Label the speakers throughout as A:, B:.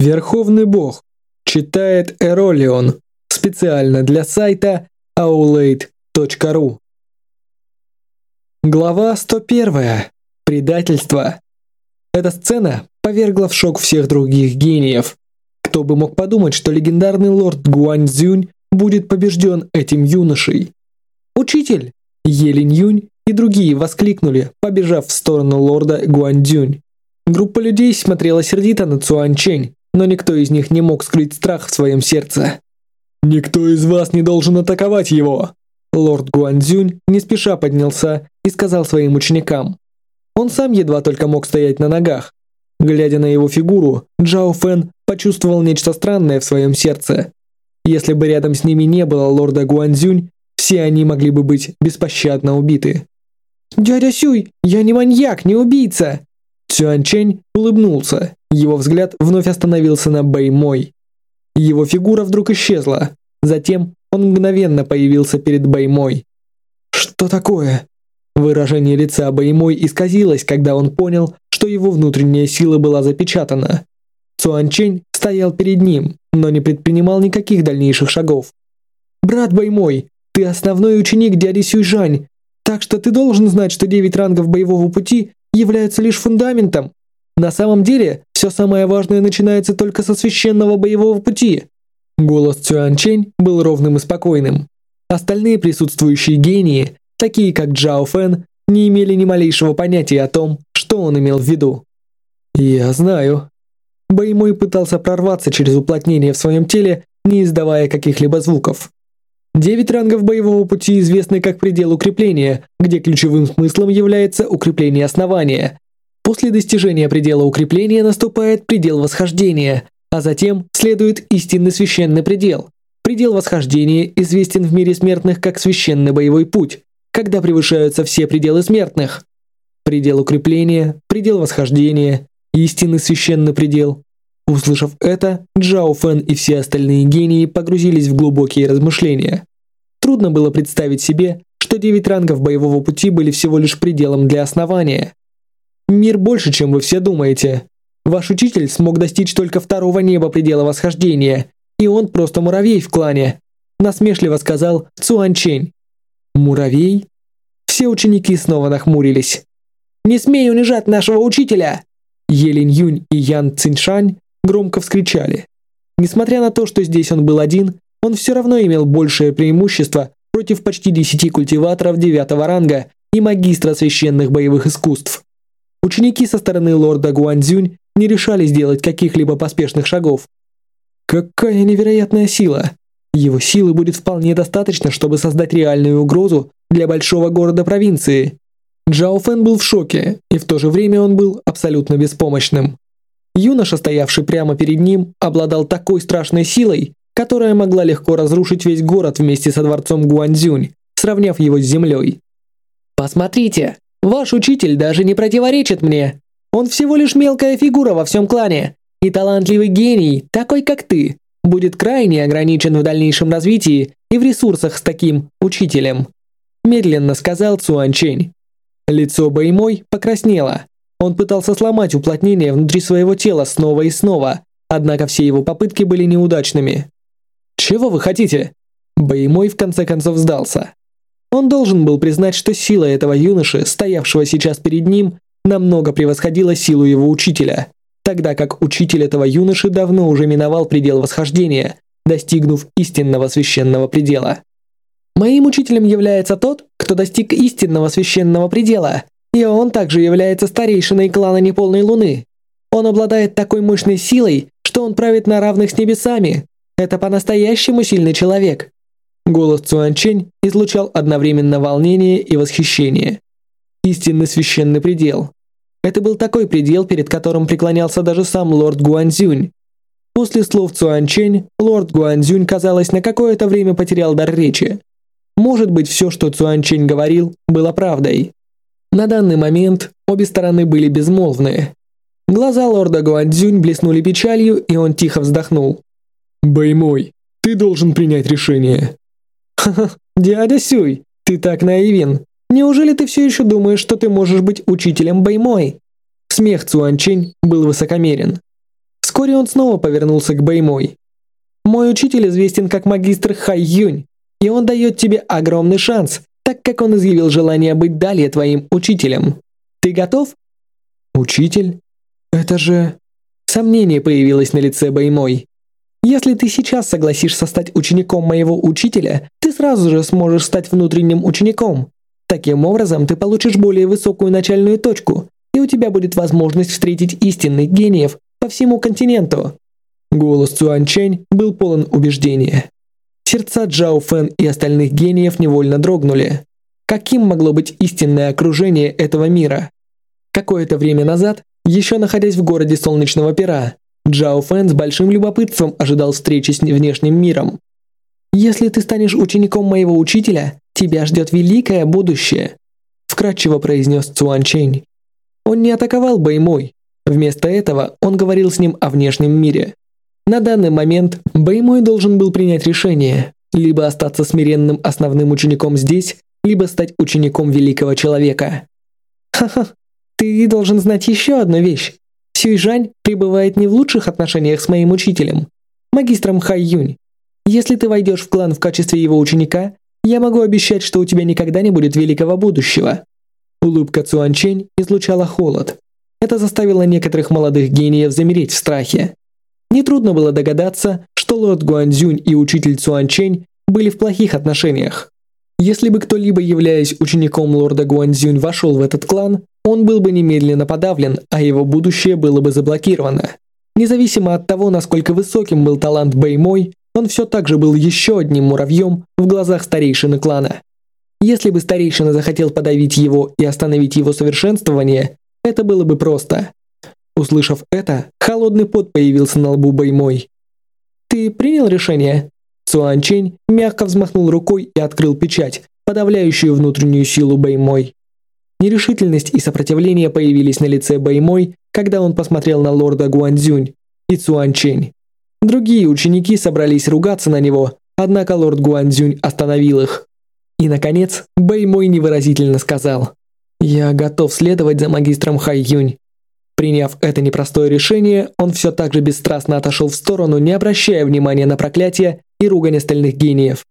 A: Верховный Бог. Читает Эролион. Специально для сайта aulade.ru. Глава 101. Предательство. Эта сцена повергла в шок всех других гениев. Кто бы мог подумать, что легендарный лорд Гуаньцзюнь будет побежден этим юношей. «Учитель!» Елинь Юнь и другие воскликнули, побежав в сторону лорда Гуаньцзюнь. Группа людей смотрела сердито на Цуань Чэнь, но никто из них не мог скрыть страх в своем сердце. «Никто из вас не должен атаковать его!» Лорд Гуанзюнь не спеша поднялся и сказал своим ученикам. Он сам едва только мог стоять на ногах. Глядя на его фигуру, Джао Фэн почувствовал нечто странное в своем сердце. Если бы рядом с ними не было лорда Гуанзюнь, все они могли бы быть беспощадно убиты. «Дядя Сюй, я не маньяк, не убийца!» Цюань Чэнь улыбнулся. Его взгляд вновь остановился на Бэй Мой. Его фигура вдруг исчезла. Затем он мгновенно появился перед Бэймой. «Что такое?» Выражение лица Бэймой исказилось, когда он понял, что его внутренняя сила была запечатана. Цуанчень стоял перед ним, но не предпринимал никаких дальнейших шагов. «Брат Бэймой, ты основной ученик дяди Сюйжань, так что ты должен знать, что девять рангов боевого пути являются лишь фундаментом. На самом деле, все самое важное начинается только со священного боевого пути. Голос Цюанчень был ровным и спокойным. Остальные присутствующие гении, такие как Джао Фэн, не имели ни малейшего понятия о том, что он имел в виду. «Я знаю». Бэймой пытался прорваться через уплотнение в своем теле, не издавая каких-либо звуков. Девять рангов боевого пути известны как предел укрепления, где ключевым смыслом является укрепление основания. После достижения предела укрепления наступает предел восхождения, а затем следует истинный священный предел. Предел восхождения известен в мире смертных как священный боевой путь, когда превышаются все пределы смертных. Предел укрепления, предел восхождения, истинный священный предел. Услышав это, Джао Фэн и все остальные гении погрузились в глубокие размышления. Трудно было представить себе, что девять рангов боевого пути были всего лишь пределом для основания. Мир больше, чем вы все думаете. Ваш учитель смог достичь только второго неба предела восхождения, и он просто муравей в клане», насмешливо сказал Цуанчень. «Муравей?» Все ученики снова нахмурились. «Не смей унижать нашего учителя!» Елин Юнь и Ян Циншань громко вскричали. Несмотря на то, что здесь он был один, он все равно имел большее преимущество против почти десяти культиваторов девятого ранга и магистра священных боевых искусств. Ученики со стороны лорда Гуанзюнь не решались сделать каких-либо поспешных шагов. Какая невероятная сила! Его силы будет вполне достаточно, чтобы создать реальную угрозу для большого города провинции. Джао Фэн был в шоке, и в то же время он был абсолютно беспомощным. Юноша, стоявший прямо перед ним, обладал такой страшной силой, которая могла легко разрушить весь город вместе со дворцом Гуанзюнь, сравняв его с землей. «Посмотрите, ваш учитель даже не противоречит мне. Он всего лишь мелкая фигура во всем клане, и талантливый гений, такой как ты, будет крайне ограничен в дальнейшем развитии и в ресурсах с таким учителем», медленно сказал Цуанчень. Лицо Бэймой покраснело. Он пытался сломать уплотнение внутри своего тела снова и снова, однако все его попытки были неудачными. «Чего вы хотите?» Бэймой в конце концов сдался. Он должен был признать, что сила этого юноши, стоявшего сейчас перед ним, намного превосходила силу его учителя, тогда как учитель этого юноши давно уже миновал предел восхождения, достигнув истинного священного предела. Моим учителем является тот, кто достиг истинного священного предела, и он также является старейшиной клана Неполной Луны. Он обладает такой мощной силой, что он правит на равных с небесами. Это по-настоящему сильный человек. Голос Цуанчень излучал одновременно волнение и восхищение. Истинный священный предел. Это был такой предел, перед которым преклонялся даже сам лорд Гуанзюнь. После слов Цуанчень, лорд Гуанзюнь, казалось, на какое-то время потерял дар речи. Может быть, все, что Цуанчень говорил, было правдой. На данный момент обе стороны были безмолвны. Глаза лорда Гуанзюнь блеснули печалью, и он тихо вздохнул. «Бэймой, ты должен принять решение». «Ха-ха, дядя Сюй, ты так наивен. Неужели ты все еще думаешь, что ты можешь быть учителем Бэймой?» Смех Цуанчень был высокомерен. Вскоре он снова повернулся к Бэймой. «Мой учитель известен как магистр Хай Юнь, и он дает тебе огромный шанс, так как он изъявил желание быть далее твоим учителем. Ты готов?» «Учитель? Это же...» Сомнение появилось на лице Бэймой. «Если ты сейчас согласишься стать учеником моего учителя, ты сразу же сможешь стать внутренним учеником. Таким образом, ты получишь более высокую начальную точку, и у тебя будет возможность встретить истинных гениев по всему континенту». Голос Цуан Чэнь был полон убеждения. Сердца Джао Фэн и остальных гениев невольно дрогнули. Каким могло быть истинное окружение этого мира? Какое-то время назад, еще находясь в городе Солнечного Пера, Джао Фэн с большим любопытством ожидал встречи с внешним миром. «Если ты станешь учеником моего учителя, тебя ждет великое будущее», вкратчиво произнес Цуан Чэнь. Он не атаковал Бэймой. Вместо этого он говорил с ним о внешнем мире. На данный момент Бэймой должен был принять решение либо остаться смиренным основным учеником здесь, либо стать учеником великого человека. Ха-ха, ты должен знать еще одну вещь. Сюйжань пребывает не в лучших отношениях с моим учителем, магистром Хай Юнь. Если ты войдешь в клан в качестве его ученика, я могу обещать, что у тебя никогда не будет великого будущего. Улыбка Цуанчень излучала холод. Это заставило некоторых молодых гениев замереть в страхе. Нетрудно было догадаться, что лорд Гуанзюнь и учитель Цуанчень были в плохих отношениях. Если бы кто-либо, являясь учеником лорда Гуанзюнь, вошел в этот клан, он был бы немедленно подавлен, а его будущее было бы заблокировано. Независимо от того, насколько высоким был талант Бэймой, он все так же был еще одним муравьем в глазах старейшины клана. Если бы старейшина захотел подавить его и остановить его совершенствование, это было бы просто. Услышав это, холодный пот появился на лбу Бэймой. «Ты принял решение?» Цуан Чень мягко взмахнул рукой и открыл печать, подавляющую внутреннюю силу Бэймой. Нерешительность и сопротивление появились на лице Бэймой, когда он посмотрел на лорда Гуанзюнь и Цуан Чень. Другие ученики собрались ругаться на него, однако лорд Гуанзюнь остановил их. И, наконец, Бэймой невыразительно сказал «Я готов следовать за магистром Хай Юнь. Приняв это непростое решение, он все так же бесстрастно отошел в сторону, не обращая внимания на проклятие и ругань остальных гениев.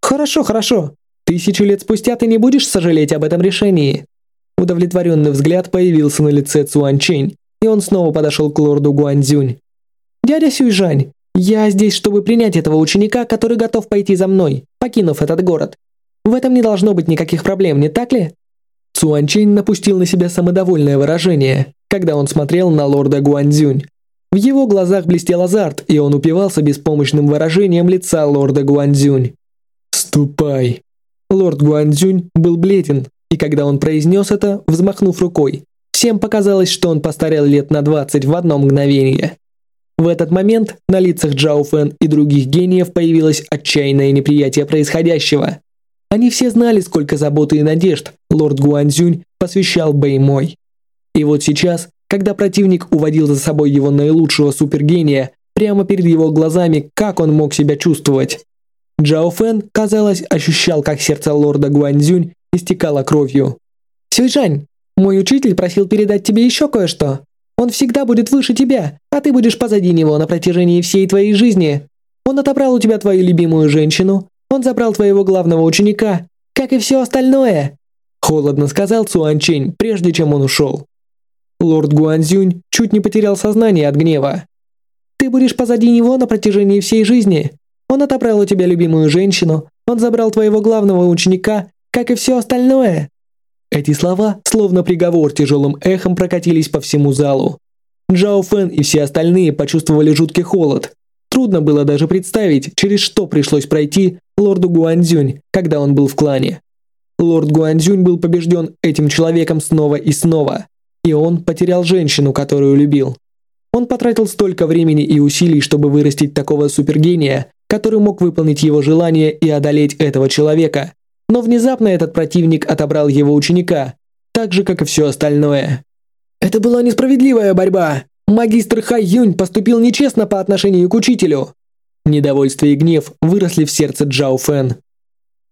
A: «Хорошо, хорошо. Тысячу лет спустя ты не будешь сожалеть об этом решении». Удовлетворенный взгляд появился на лице Цуан Чэнь, и он снова подошел к лорду Гуанзюнь. «Дядя Сюйжань, я здесь, чтобы принять этого ученика, который готов пойти за мной, покинув этот город. В этом не должно быть никаких проблем, не так ли?» Цуан Чэнь напустил на себя самодовольное выражение, когда он смотрел на лорда Гуанзюнь. В его глазах блестел азарт, и он упивался беспомощным выражением лица лорда Гуанзюнь. «Ступай!» Лорд Гуанзюнь был бледен, и когда он произнес это, взмахнув рукой, всем показалось, что он постарел лет на 20 в одно мгновение. В этот момент на лицах Джао Фэн и других гениев появилось отчаянное неприятие происходящего. Они все знали, сколько заботы и надежд лорд Гуанзюнь посвящал Бэй Мой. И вот сейчас, когда противник уводил за собой его наилучшего супергения, прямо перед его глазами, как он мог себя чувствовать? Джао Фэн, казалось, ощущал, как сердце лорда Гуанзюнь истекало кровью. «Сюйжань, мой учитель просил передать тебе еще кое-что. Он всегда будет выше тебя, а ты будешь позади него на протяжении всей твоей жизни. Он отобрал у тебя твою любимую женщину, он забрал твоего главного ученика, как и все остальное», холодно сказал Цуанчень, прежде чем он ушел. Лорд Гуанзюнь чуть не потерял сознание от гнева. «Ты будешь позади него на протяжении всей жизни. Он отобрал у тебя любимую женщину, он забрал твоего главного ученика, как и все остальное». Эти слова, словно приговор тяжелым эхом, прокатились по всему залу. Джао Фэн и все остальные почувствовали жуткий холод. Трудно было даже представить, через что пришлось пройти лорду Гуанзюнь, когда он был в клане. Лорд Гуанзюнь был побежден этим человеком снова и снова. И он потерял женщину, которую любил. Он потратил столько времени и усилий, чтобы вырастить такого супергения, который мог выполнить его желание и одолеть этого человека. Но внезапно этот противник отобрал его ученика, так же, как и все остальное. Это была несправедливая борьба. Магистр Хай Юнь поступил нечестно по отношению к учителю. Недовольство и гнев выросли в сердце Джао Фэн.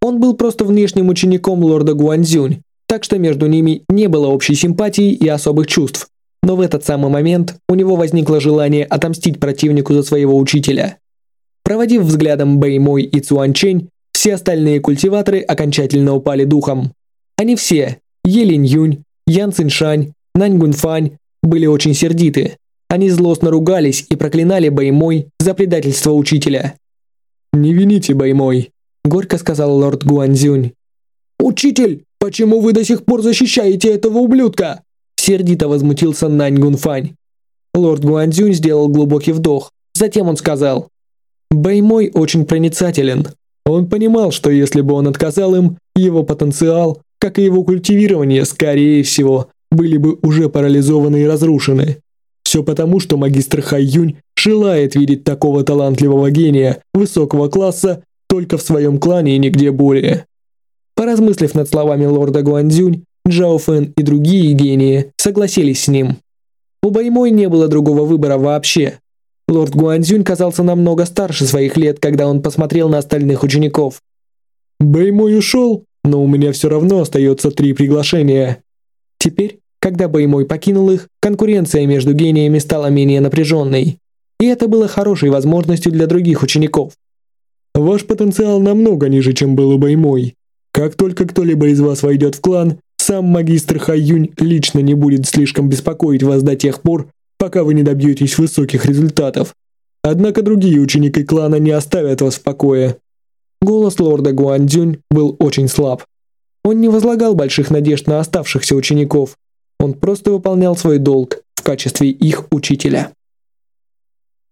A: Он был просто внешним учеником лорда Гуанзюнь, так что между ними не было общей симпатии и особых чувств. Но в этот самый момент у него возникло желание отомстить противнику за своего учителя. Проводив взглядом Бэймой и Цуанчень, все остальные культиваторы окончательно упали духом. Они все, Елинь Юнь, Ян Циншань, Нань Гунфань, были очень сердиты. Они злостно ругались и проклинали Бэймой за предательство учителя. «Не вините Бэймой», – горько сказал лорд Гуанзюнь. «Учитель, почему вы до сих пор защищаете этого ублюдка?» Сердито возмутился Нань Гунфань. Лорд Гуанзюнь сделал глубокий вдох. Затем он сказал. «Бэймой очень проницателен. Он понимал, что если бы он отказал им, его потенциал, как и его культивирование, скорее всего, были бы уже парализованы и разрушены. Все потому, что магистр Хайюнь желает видеть такого талантливого гения высокого класса только в своем клане и нигде более. Поразмыслив над словами лорда Гуанзюнь, Джао Фэн и другие гении согласились с ним. У Баймой не было другого выбора вообще. Лорд Гуанзюнь казался намного старше своих лет, когда он посмотрел на остальных учеников. Баймой ушел, но у меня все равно остается три приглашения. Теперь, когда Баймой покинул их, конкуренция между гениями стала менее напряженной. И это было хорошей возможностью для других учеников. Ваш потенциал намного ниже, чем был у Баймой. Как только кто-либо из вас войдет в клан, сам магистр Хайюнь лично не будет слишком беспокоить вас до тех пор, пока вы не добьетесь высоких результатов. Однако другие ученики клана не оставят вас в покое. Голос лорда Гуандзюнь был очень слаб. Он не возлагал больших надежд на оставшихся учеников. Он просто выполнял свой долг в качестве их учителя.